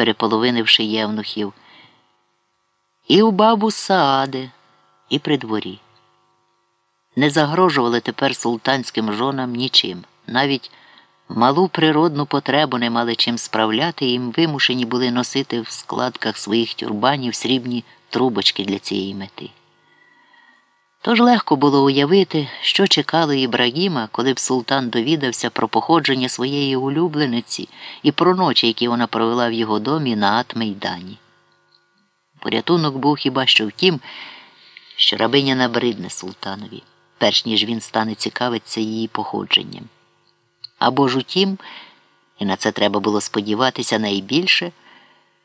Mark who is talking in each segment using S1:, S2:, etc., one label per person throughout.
S1: переполовинивши євнухів, і у бабу Саади, і при дворі. Не загрожували тепер султанським жонам нічим, навіть малу природну потребу не мали чим справляти, їм вимушені були носити в складках своїх тюрбанів срібні трубочки для цієї мети. Тож легко було уявити, що чекало Ібрагіма, коли б султан довідався про походження своєї улюблениці і про ночі, які вона провела в його домі на Атмейдані. Порятунок був хіба що в тім, що рабиня набридне султанові, перш ніж він стане цікавитися її походженням. Або ж у тім, і на це треба було сподіватися найбільше,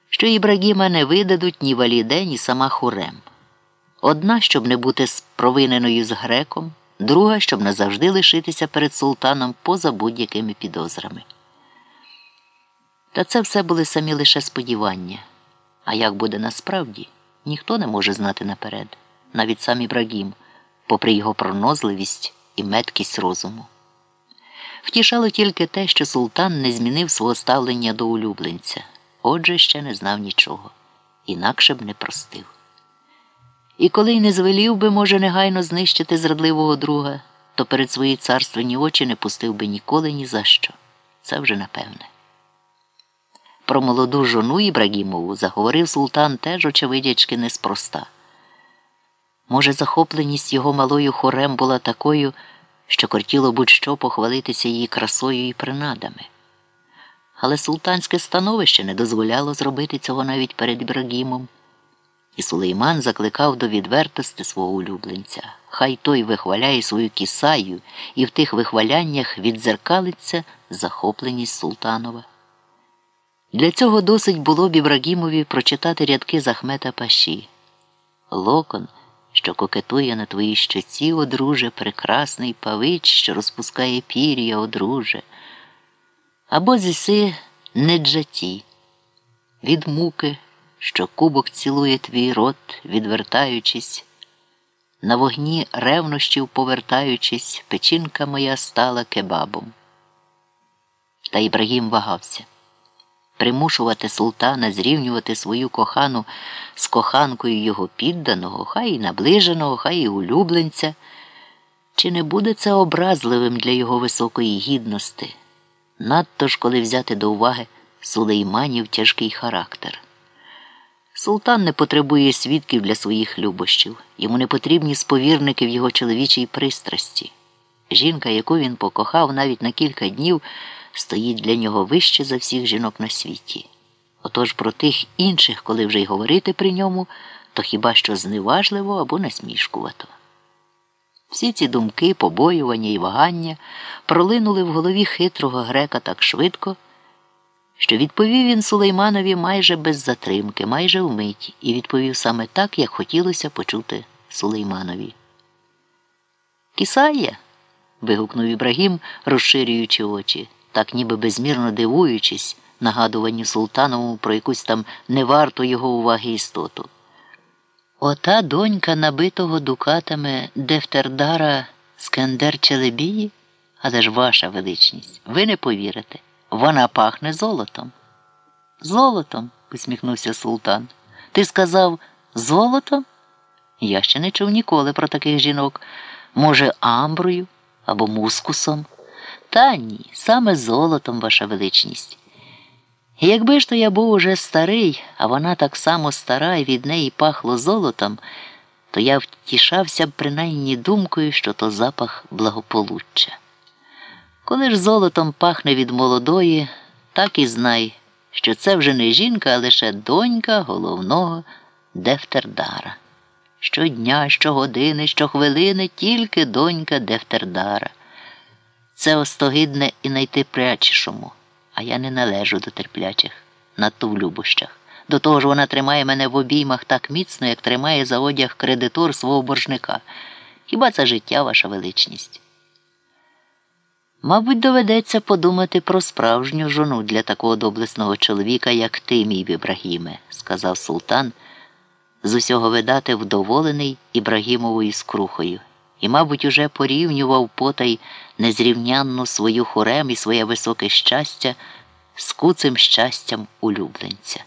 S1: що Ібрагіма не видадуть ні валіде, ні сама Хурем. Одна, щоб не бути спровиненою з греком, друга, щоб назавжди лишитися перед султаном поза будь-якими підозрами. Та це все були самі лише сподівання. А як буде насправді, ніхто не може знати наперед, навіть сам Ібрагім, попри його пронозливість і меткість розуму. Втішало тільки те, що султан не змінив свого ставлення до улюбленця, отже, ще не знав нічого, інакше б не простив. І коли й не звелів би, може, негайно знищити зрадливого друга, то перед свої царственні очі не пустив би ніколи ні за що. Це вже напевне. Про молоду жону Ібрагімову заговорив султан теж, очевидячки, неспроста. Може, захопленість його малою хорем була такою, що кортіло будь-що похвалитися її красою і принадами. Але султанське становище не дозволяло зробити цього навіть перед Ібрагімом. І Сулейман закликав до відвертості свого улюбленця. Хай той вихваляє свою кісаю, і в тих вихваляннях відзеркалиться захопленість Султанова. Для цього досить було б Ібрагімові прочитати рядки з Ахмета Паші. Локон, що кокетує на твоїй щоці, одруже, прекрасний павич, що розпускає пір'я, одруже, або зіси неджаті, від муки що кубок цілує твій рот, відвертаючись, на вогні ревнощів повертаючись, печінка моя стала кебабом. Та Ібрагім вагався примушувати султана зрівнювати свою кохану з коханкою його підданого, хай і наближеного, хай і улюбленця. Чи не буде це образливим для його високої гідності? Надто ж коли взяти до уваги сулейманів тяжкий характер. Султан не потребує свідків для своїх любощів, йому не потрібні сповірники в його чоловічій пристрасті. Жінка, яку він покохав навіть на кілька днів, стоїть для нього вище за всіх жінок на світі. Отож про тих інших, коли вже й говорити при ньому, то хіба що зневажливо або насмішкувато. Всі ці думки, побоювання і вагання пролинули в голові хитрого грека так швидко що відповів він Сулейманові майже без затримки, майже вмить, і відповів саме так, як хотілося почути Сулейманові. Кісає. вигукнув Ібрагім, розширюючи очі, так ніби безмірно дивуючись нагадуванню султановому про якусь там неварту його уваги істоту. Ота донька набитого дукатами Дефтердара Скендер Челебії, але ж ваша величність, ви не повірите. Вона пахне золотом. Золотом, усміхнувся султан. Ти сказав золотом? Я ще не чув ніколи про таких жінок. Може, амброю або мускусом? Та ні, саме золотом, ваша величність. якби ж то я був уже старий, а вона так само стара і від неї пахло золотом, то я втішався б принаймні думкою, що то запах благополуччя. Коли ж золотом пахне від молодої, так і знай, що це вже не жінка, а лише донька головного Дефтердара. Щодня, щогодини, щохвилини тільки донька Дефтердара. Це остогидне і найтеплячішому, а я не належу до терплячих, надто в любощах. До того ж вона тримає мене в обіймах так міцно, як тримає за одяг кредитор свого боржника. Хіба це життя, ваша величність? Мабуть, доведеться подумати про справжню жону для такого доблесного чоловіка, як ти, мій Ібрагіме, сказав султан, з усього видати вдоволений Ібрагімовою скрухою, і, мабуть, уже порівнював потай незрівнянну свою хорем і своє високе щастя з куцим щастям улюбленця.